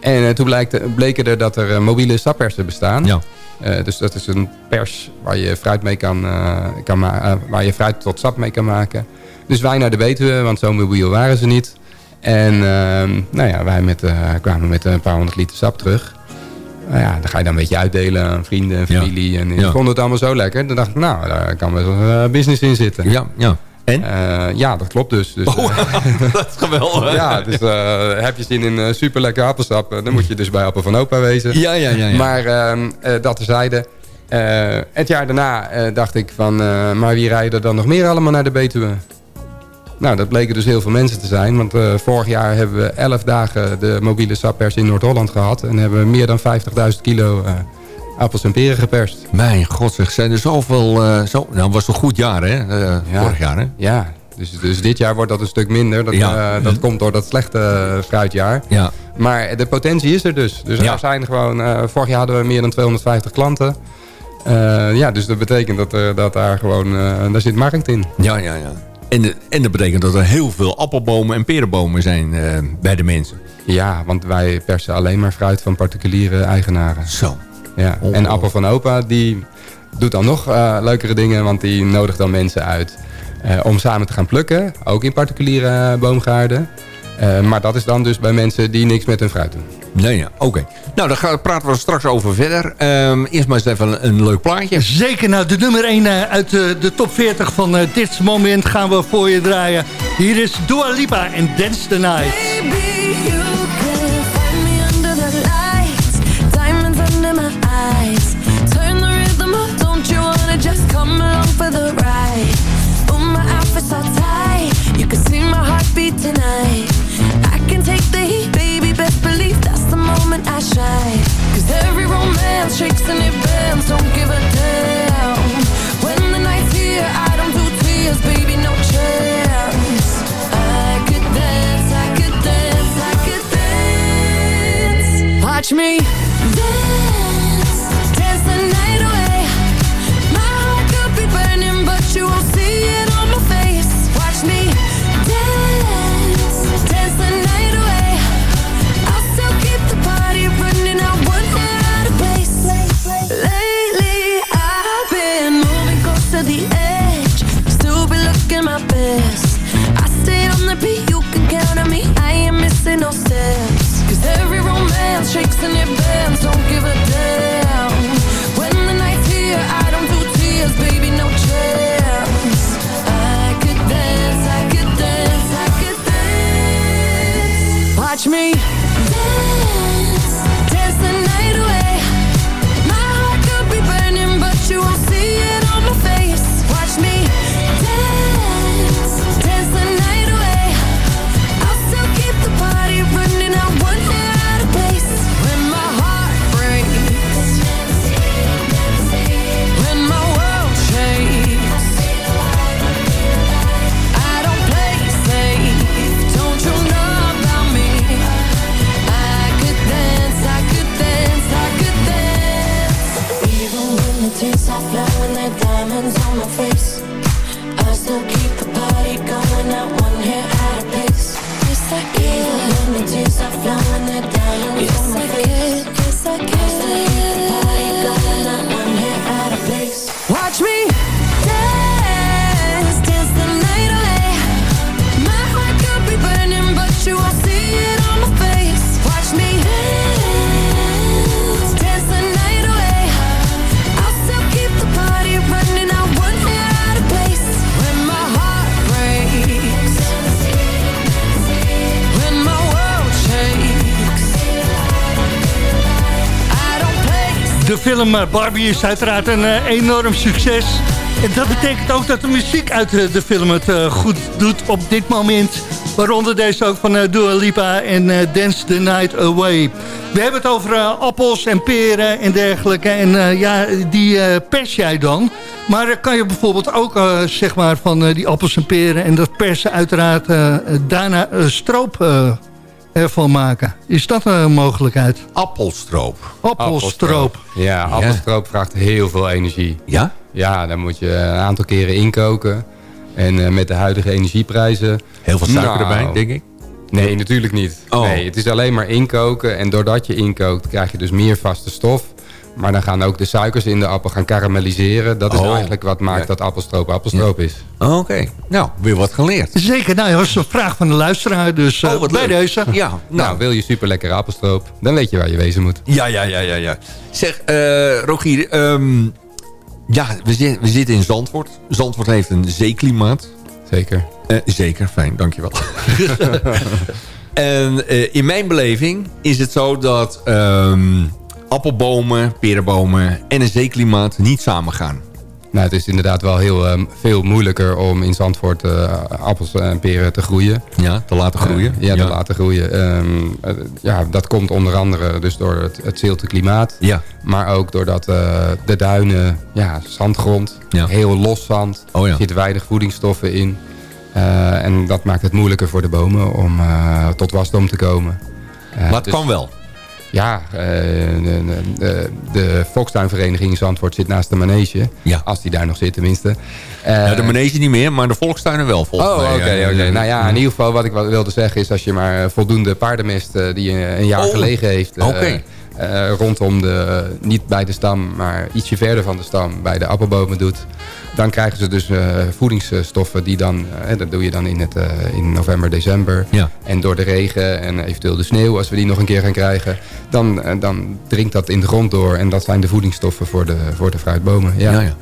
En eh, toen blijkt, bleken er dat er eh, mobiele sappersen bestaan. Ja. Eh, dus dat is een pers waar je fruit mee kan, eh, kan eh, waar je fruit tot sap mee kan maken. Dus wij naar de Betuwe, want zo mobiel waren ze niet. En ehm, nou ja, wij met, eh, kwamen met een paar honderd liter sap terug. Nou ja, dan ga je dan een beetje uitdelen aan vrienden en Ja. familie. En die Ja. vonden het allemaal zo lekker. Dan dacht ik, nou, daar kan wel uh, business in zitten. Ja, ja. En? Eh, ja, dat klopt dus. dus Oh, eh, <laughs> dat is geweldig. <laughs> ja, dus eh, heb je zin in super lekker appelsap, eh, dan moet je dus bij Appel van Opa wezen. Ja, ja, ja. ja. Maar ehm, eh, dat terzijde. Eh het jaar daarna eh, dacht ik van, eh, maar wie rijden er dan nog meer allemaal naar de Betuwe? Nou, dat bleken dus heel veel mensen te zijn. Want eh, vorig jaar hebben we 11 dagen de mobiele sappers in Noord-Holland gehad. En hebben we meer dan 50.000 kilo eh, appels en peren geperst. Mijn god, zeg, zijn er zoveel... eh zo, nou, het was een goed jaar, hè? Ja. Vorig jaar, hè? Ja, dus, dus dit jaar wordt dat een stuk minder. Dat, Ja. dat komt door dat slechte fruitjaar. Ja. Maar de potentie is er dus. Dus Ja. er zijn gewoon... vorig jaar hadden we meer dan 250 klanten. Ja, dus dat betekent dat, dat daar gewoon... daar zit markt in. Ja, ja, ja. En, en dat betekent dat er heel veel appelbomen en perenbomen zijn eh, bij de mensen. Ja, want wij persen alleen maar fruit van particuliere eigenaren. Zo. Ja. En. Appel van Opa, die doet dan nog eh, leukere dingen. Want die nodigt dan mensen uit. eh, om samen te gaan plukken. Ook in particuliere boomgaarden. Maar dat is dan dus bij mensen die niks met hun fruit doen. Nee, ja, oké. Nou, daar gaan- praten we straks over verder. Ehm, eerst maar eens even een, een leuk plaatje. Zeker, nou de nummer 1 uit eh, de top 40 van eh, dit moment gaan we voor je draaien. Hier is Dua Lipa en Dance the Night. under the lights, diamonds under my eyes. Turn the rhythm up, don't you wanna just come along for the ride? Oh, my outfit's all tight, you can see my heartbeat tonight. Dance. Watch me dance. Watch me De film eh, Barbie is uiteraard een eh, enorm succes. En dat betekent ook dat de muziek uit eh, de film het goed doet op dit moment. Waaronder deze ook van Dua Lipa en Dance the Night Away. We hebben het over appels en peren en dergelijke. En ja, die pers jij dan. Maar kan je bijvoorbeeld ook zeg maar van die appels en peren... en dat persen uiteraard daarna stroop ervan maken. Is dat een mogelijkheid? Appelstroop. Appelstroop. Ja, appelstroop vraagt heel veel energie. Ja? Ja, dan moet je een aantal keren inkoken. En eh, met de huidige energieprijzen... Heel veel suiker Nou, erbij, denk ik. Nee, natuurlijk niet. Oh. Nee, het is alleen maar inkoken. En doordat je inkookt, krijg je dus meer vaste stof. Maar dan gaan ook de suikers in de appel gaan karamelliseren. Dat is Oh. eigenlijk wat maakt Ja. dat appelstroop appelstroop is. Oké, nou, weer wat geleerd. Zeker, nou, dat was een vraag van de luisteraar, dus eh, Oh, wat bij leuk. deze. Ja, Nou, nou, wil je super lekkere appelstroop, dan weet je waar je wezen moet. ja, ja, ja, ja, ja. Zeg, eh Rogier, ehm, ja, we, zi- we zitten in Zandvoort. Zandvoort heeft een zeeklimaat. Zeker. Eh, zeker, fijn, dankjewel. <laughs> en eh, in mijn beleving is het zo dat ehm, appelbomen, perenbomen en een zeeklimaat niet samengaan. Nou, het is inderdaad wel heel ehm, veel moeilijker om in Zandvoort eh, appels en peren te groeien. Ja, te laten groeien. Eh, ja, te laten groeien. Ehm, eh, ja, dat komt onder andere dus door het, het zilte klimaat. Ja. Maar ook doordat de duinen, ja, zandgrond, Ja. heel los zand. Oh ja. Er zitten weinig voedingsstoffen in. En dat maakt het moeilijker voor de bomen om tot wasdom te komen. Maar het dus- kan wel. Ja, eh, de, Volkstuinvereniging in Zandvoort zit naast de manege. Ja. Als die daar nog zit tenminste. Eh, Ja, de manege niet meer, maar de volkstuinen wel, volgens Oh, mij. oké, Nou ja, in ieder geval wat ik wilde zeggen is... als je maar voldoende paardenmest eh, die eh, een jaar Oh, gelegen heeft... eh, eh, rondom de, niet bij de stam, maar ietsje verder van de stam, bij de appelbomen doet, dan krijgen ze dus eh, voedingsstoffen die dan, eh, dat doe je dan in, het, in november, december. Ja. En door de regen en eventueel de sneeuw, als we die nog een keer gaan krijgen, dan, dan dringt dat in de grond door. En dat zijn de voedingsstoffen voor de, voor de fruitbomen. Ja. Ja, ja.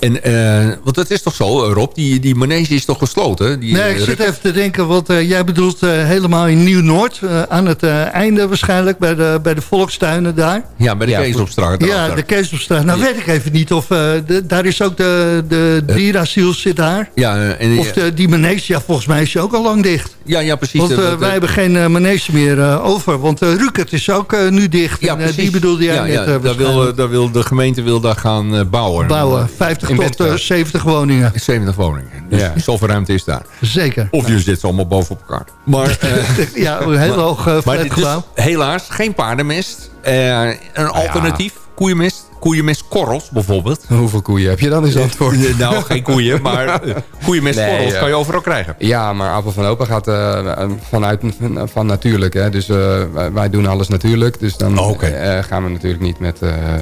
En, eh, want het is toch zo, eh, Rob, die, die manege is toch gesloten? Die, Nee, ik eh, zit rek- even te denken, want eh, jij bedoelt eh, helemaal in Nieuw-Noord. eh, aan het eh, einde waarschijnlijk, bij de, bij de volkstuinen daar. Ja, bij de Ja, Keesopstraat. Ja, de Keesopstraat. Nou weet ik even niet of... eh, de- daar is ook de, de dierasiel zit daar. Ja, en, Of de, die manege, ja, volgens mij is die ook al lang dicht. ja, ja, precies. Want wij hebben geen eh, manege meer eh, over. Want uh, Rukert is ook nu dicht. ja, en, precies. die bedoelde jij ja, net ja, daar, wil, daar wil, de gemeente wil daar gaan eh, bouwen. bouwen. 50 In tot Bentveld. eh, 70 woningen. <laughs> 70 woningen. Dus Ja. zoveel ruimte is daar. Zeker. Of je zit ze allemaal bovenop elkaar. Maar, <laughs> eh, <laughs> ja, een heel hoog uh, maar helaas geen paardenmest. Een alternatief, koeienmest. Koeienmestkorrels bijvoorbeeld. Hoeveel koeien heb je dan Zandvoort? Eh, <laughs> nou, geen koeien, maar eh, koeienmestkorrels Nee, ja. kan je overal krijgen. Ja, maar Appel van Opa gaat eh, vanuit van natuurlijk. Hè? Dus eh, wij- doen alles natuurlijk. Dus dan Oh, eh, gaan we natuurlijk niet met... eh, eh,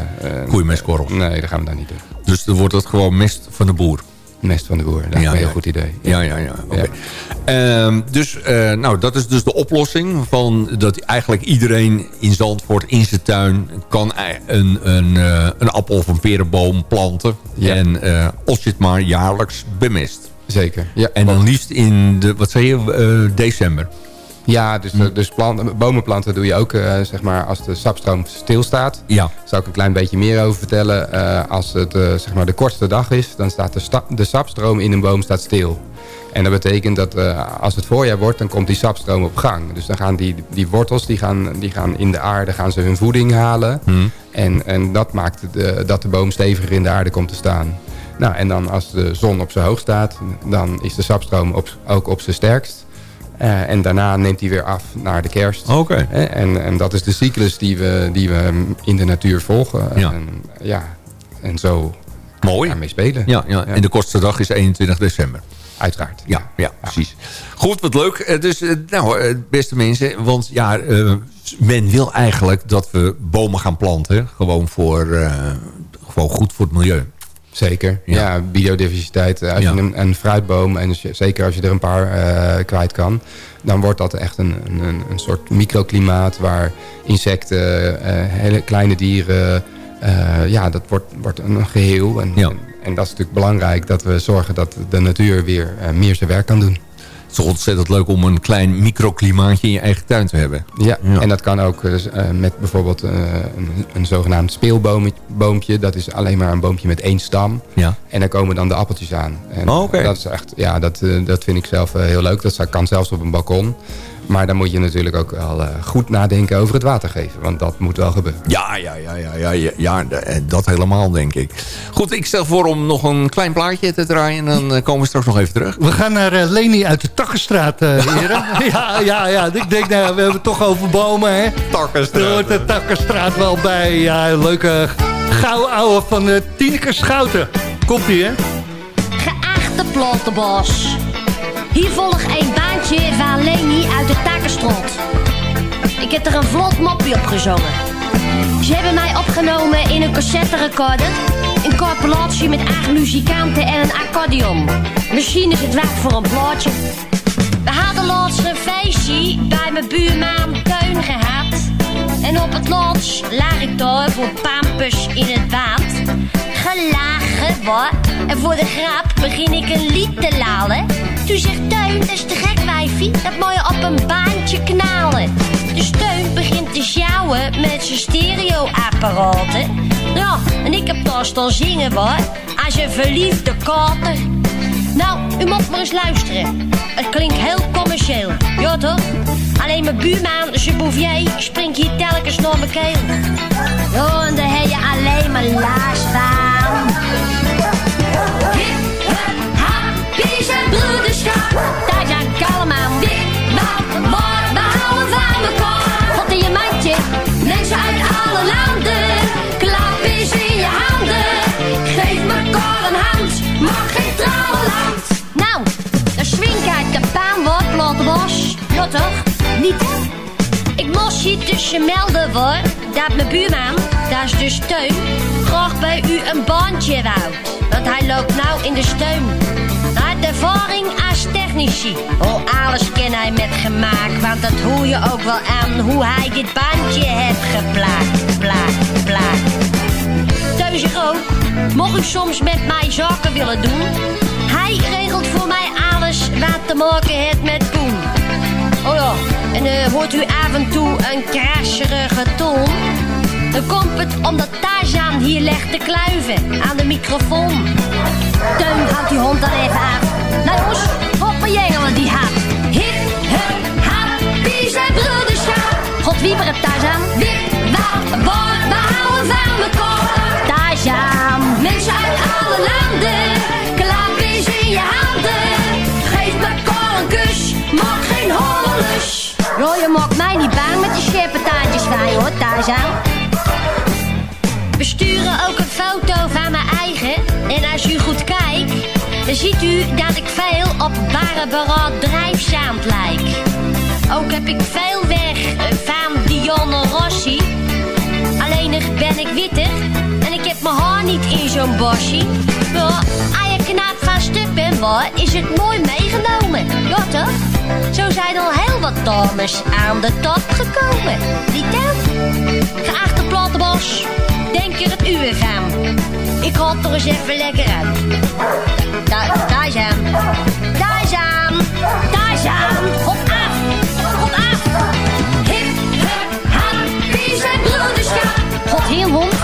Koeienmestkorrels. Nee, dat gaan we daar niet doen. Dus dan wordt het gewoon mest van de boer. Mest van de boer, dat is Ja, een heel ja. goed idee. Ja, ja, ja. Oké. Ehm, dus eh, nou, dat is dus de oplossing van dat eigenlijk iedereen in Zandvoort in zijn tuin kan ei- een, een, eh, een appel of een perenboom planten. En eh, als je het maar jaarlijks bemest. Zeker. Ja, En dan liefst in de, wat zei je, december. Ja, dus, eh, dus plant, bomen planten doe je ook eh, zeg maar als de sapstroom stilstaat. Ja. Daar zal ik een klein beetje meer over vertellen. Eh, als het eh, zeg maar de kortste dag is, dan staat de, sta- de sapstroom in een boom staat stil. En dat betekent dat als het voorjaar wordt, dan komt die sapstroom op gang. Dus dan gaan die, die wortels die gaan, die gaan in de aarde gaan ze hun voeding halen. En, en dat maakt de, dat de boom steviger in de aarde komt te staan. Nou, en dan als de zon op zijn hoogst staat, dan is de sapstroom op, ook op zijn sterkst. Eh, en daarna neemt hij weer af naar de kerst. Oké. Eh, en, en dat is de cyclus die we, die we in de natuur volgen. Ja. En, ja, en zo Mooi. daarmee spelen. Ja, ja. En de kortste dag is 21 december. Uiteraard. Ja, ja, precies. Goed, wat leuk. Eh, Dus, eh, nou, eh, beste mensen. Want ja, eh, men wil eigenlijk dat we bomen gaan planten. Gewoon, voor, eh, gewoon goed voor het milieu. Zeker. Ja. Ja, biodiversiteit. Als Ja. je een, een fruitboom, en als je- zeker als je er een paar eh, kwijt kan... dan wordt dat echt een, een, een soort microklimaat... waar insecten, eh, hele kleine dieren... eh, ja, dat wordt, wordt een geheel. En, Ja. en, en dat is natuurlijk belangrijk... dat we zorgen dat de natuur weer eh, meer zijn werk kan doen. Het is ontzettend leuk om een klein microklimaatje in je eigen tuin te hebben. Ja, Ja. en dat kan ook eh, met bijvoorbeeld eh, een, een zogenaamd speelboompje. Dat is alleen maar een boompje met één stam. Ja. En daar komen dan de appeltjes aan. En Oh, oké. dat is echt, ja, dat, eh, dat vind ik zelf eh, heel leuk. Dat zou- kan zelfs op een balkon. Maar dan moet je natuurlijk ook wel eh, goed nadenken over het water geven. Want dat moet wel gebeuren. Ja, ja, ja, ja, ja, ja, ja, eh, dat helemaal, denk ik. Goed, ik stel voor om nog een klein plaatje te draaien. En dan eh, komen we straks nog even terug. We gaan naar Leni uit de Takkenstraat, eh heren. <laughs> ja, ja, ja. Ik denk, nou, we hebben het toch over bomen, hè? Takkenstraat. Er hoort de Takkenstraat wel bij. Ja, leuke gouden ouwe van uh, Tineke Schouten. Komt-ie, hè? Geachte plantenbos. Hier volgt een baantje van Leni uit de Takenstrot. Ik heb er een vlot mopje op gezongen. Ze hebben mij opgenomen in een cassette recorder. Een corporatie met acht muzikanten en een accordeon. Misschien is het waard voor een plaatje. We hadden laatst een feestje bij mijn buurman Teun gehad. En op het laatst lag ik daar voor pampus in het waad. Gelachen wat. En voor de grap begin ik een lied te lalen. Toen zegt Teun, dat is te gek wijfie, dat moet je op een baantje knalen. Dus Teun begint te sjouwen met zijn stereoapparaten. Ja, en ik heb daar staan zingen wat, als een verliefde kater. Nou, u moet maar eens luisteren. Het klinkt heel commercieel, ja toch? Alleen mijn buurman, zijn bouvier, springt hier telkens naar mijn keel. Ja, en daar heb je alleen maar last van. Peace en broederschap. Daar zijn allemaal dik, maar we houden van elkaar. Wat in je mandje, mensen uit alle landen. Klap eens in je handen. Geef elkaar een hand, maar geen trouwenland. Nou, de swing uit de paan wordt was. Ja toch? Niet. Ik mos hier tussen melden hoor, dat mijn buurman, dat is dus Teun, graag bij u een baantje wou. Want hij loopt nou in de steun. Ervaring als technici. Oh, alles ken hij met gemaakt, want dat hoor je ook wel aan hoe hij dit bandje heeft geplaatst, plaat, plaat. Teun zegt ook, mocht u soms met mij zaken willen doen? Hij regelt voor mij alles wat te maken heeft met poen. Oh ja, en eh, hoort u af en toe een krasserige toon? Dan komt het omdat Tarzan hier legt te kluiven aan de microfoon. Teun, houd die hond dan even af. Nou jongens, hoppen jengelen die haat. Hip, hup, hap, wie zijn broederschap? God wieper het Tarzan. Wip, wap, wap, we houden van elkaar. Tarzan, mensen uit alle landen, klap eens in je handen. Geef elkaar een kus, maak geen hollers. Jo, je maakt mij niet bang met die shepherdtaartjes van hoor, Tarzan. We sturen ook een foto van mijn eigen. En als u goed kijkt, ziet u dat ik veel op Barbara Drijfzaand lijk. Ook heb ik veel weg eh, van Dionne Rossi. Alleen ben ik witter en ik heb mijn haar niet in zo'n bosje. Ja, als je van stuk bent, hoor, is het mooi meegenomen. Ja toch? Zo zijn al heel wat dames aan de top gekomen. Die tent. Geachte Plattenbos, denk er het uur van. Ik haal er eens even lekker uit. Daar, daar zijn. Daar zijn. Daar zijn. Hop af. Hop af. Hip, hup, hap. Wie zijn broederschap? God heel hond.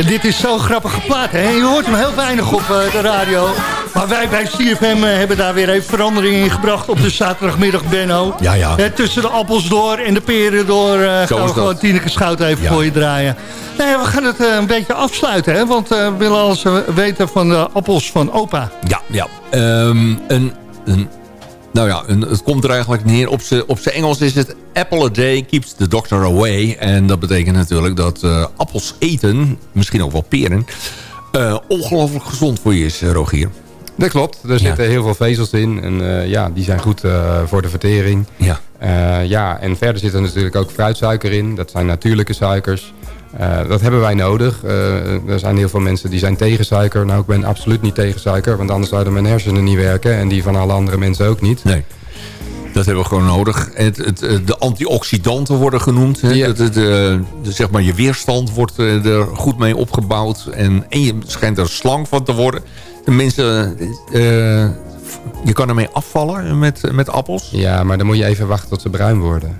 En dit is zo'n grappige plaat, hè? Je hoort hem heel weinig op eh, de radio. Maar wij bij CFM eh, hebben daar weer even verandering in gebracht op de zaterdagmiddag, Benno. Ja, ja. Hè, tussen de appels door en de peren door eh, gaan we dat. gewoon Tineke Schout even Ja. voor je draaien. Nee, we gaan het eh, een beetje afsluiten, hè? Want eh, we willen alles eh, weten van de appels van opa. Ja, ja. Ehm, een, een, nou ja, het komt er eigenlijk neer. Op zijn op Engels is het apple a day keeps the doctor away. En dat betekent natuurlijk dat eh, appels eten, misschien ook wel peren... eh, ongelooflijk gezond voor je is, eh, Rogier. Dat klopt. Er zitten heel veel vezels in. En ja, die zijn goed voor de vertering. Ja. Ja, en verder zit er natuurlijk ook fruitsuiker in. Dat zijn natuurlijke suikers. Eh, dat hebben wij nodig. Eh, er zijn heel veel mensen die zijn tegen suiker. Nou, ik ben absoluut niet tegen suiker. Want anders zouden mijn hersenen niet werken. En die van alle andere mensen ook niet. Nee. Dat hebben we gewoon nodig. Het, het, eh, de antioxidanten worden genoemd. Hè? Ja. De, zeg maar je weerstand wordt er goed mee opgebouwd. En, en je schijnt er slank van te worden. De mensen, je kan ermee afvallen met, met appels. Ja, maar dan moet je even wachten tot ze bruin worden.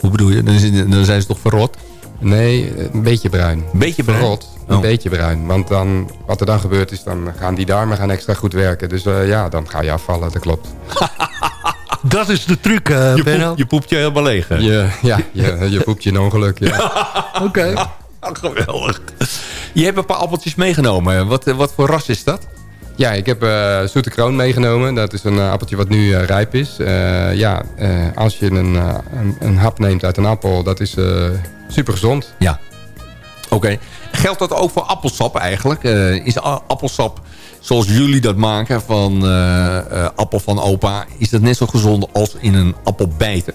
Hoe bedoel je? Dan zijn ze toch verrot? Nee, een beetje bruin. Een beetje bruin? Verrot, een Oh. beetje bruin. Want dan, wat er dan gebeurt is, dan gaan die darmen gaan extra goed werken. Dus eh, ja, dan ga je afvallen, dat klopt. <laughs> Dat is de truc, eh, Je, Benno. poep, je poept je helemaal leeg. hè? Je, ja, je, je poept je een ongeluk. Ja. <laughs> Oké. Geweldig. Je hebt een paar appeltjes meegenomen. Wat, wat voor ras is dat? Ja, ik heb eh, zoete kroon meegenomen. Dat is een eh, appeltje wat nu eh, rijp is. Ja, als je een, een, hap neemt uit een appel, dat is super gezond. Ja. Oké. Geldt dat ook voor appelsap eigenlijk? Is appelsap zoals jullie dat maken van appel van opa... is dat net zo gezond als in een appel bijten?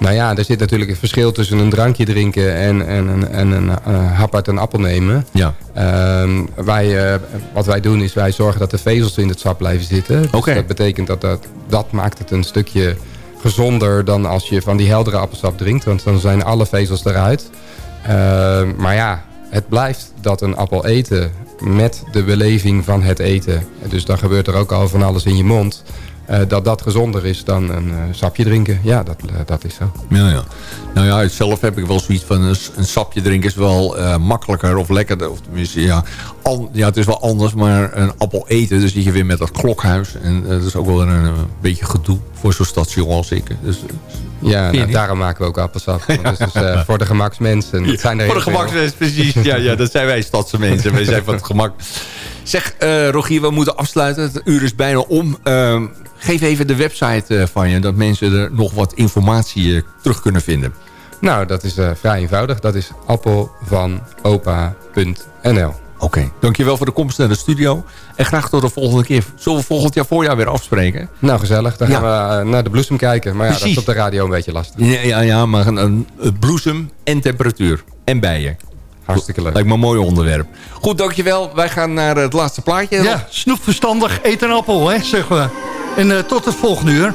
Nou ja, er zit natuurlijk een verschil tussen een drankje drinken en, en, en, en een eh, hap uit een appel nemen. Ja. Ehm, wij, eh, wat wij doen is wij zorgen dat de vezels in het sap blijven zitten. Dus Oké. dat betekent dat, dat dat maakt het een stukje gezonder dan als je van die heldere appelsap drinkt. Want dan zijn alle vezels eruit. Ehm, maar ja, het blijft dat een appel eten met de beleving van het eten. Dus dan gebeurt er ook al van alles in je mond. Eh, dat dat gezonder is dan een eh, sapje drinken. Ja, dat, eh, dat is zo. Ja, ja. Nou ja, zelf heb ik wel zoiets van een, een sapje drinken is wel makkelijker of lekkerder. Of tenminste, ja, ja, het is wel anders, maar een appel eten, dan zit je weer met dat klokhuis. En dat is ook wel een, eh, beetje gedoe voor zo'n station als ik. Dus, Ja, nou, daarom maken we ook appelsap. Want is dus, eh, voor de gemaksmensen. Het zijn er voor de gemaksmensen, precies. Ja, ja, dat zijn wij stadse mensen. Wij zijn van het gemak. Zeg, eh Rogier, we moeten afsluiten. Het uur is bijna om. Ehm, geef even de website eh, van je, dat mensen er nog wat informatie terug kunnen vinden. Nou, dat is vrij eenvoudig. Dat is appelvanopa.nl Oké, dankjewel voor de komst naar de studio. En graag tot de volgende keer. Zullen we volgend jaar voorjaar weer afspreken? Nou, gezellig. Dan gaan we eh, naar de bloesem kijken. Maar ja, dat Precies. is op de radio een beetje lastig. Ja, ja, ja maar een, een, een bloesem en temperatuur. En bijen. Hartstikke leuk. Lijkt me een mooi onderwerp. Goed, dankjewel. Wij gaan naar het laatste plaatje. Ja, snoep verstandig, eet een appel, hè, zeggen we. En eh, tot het volgende uur.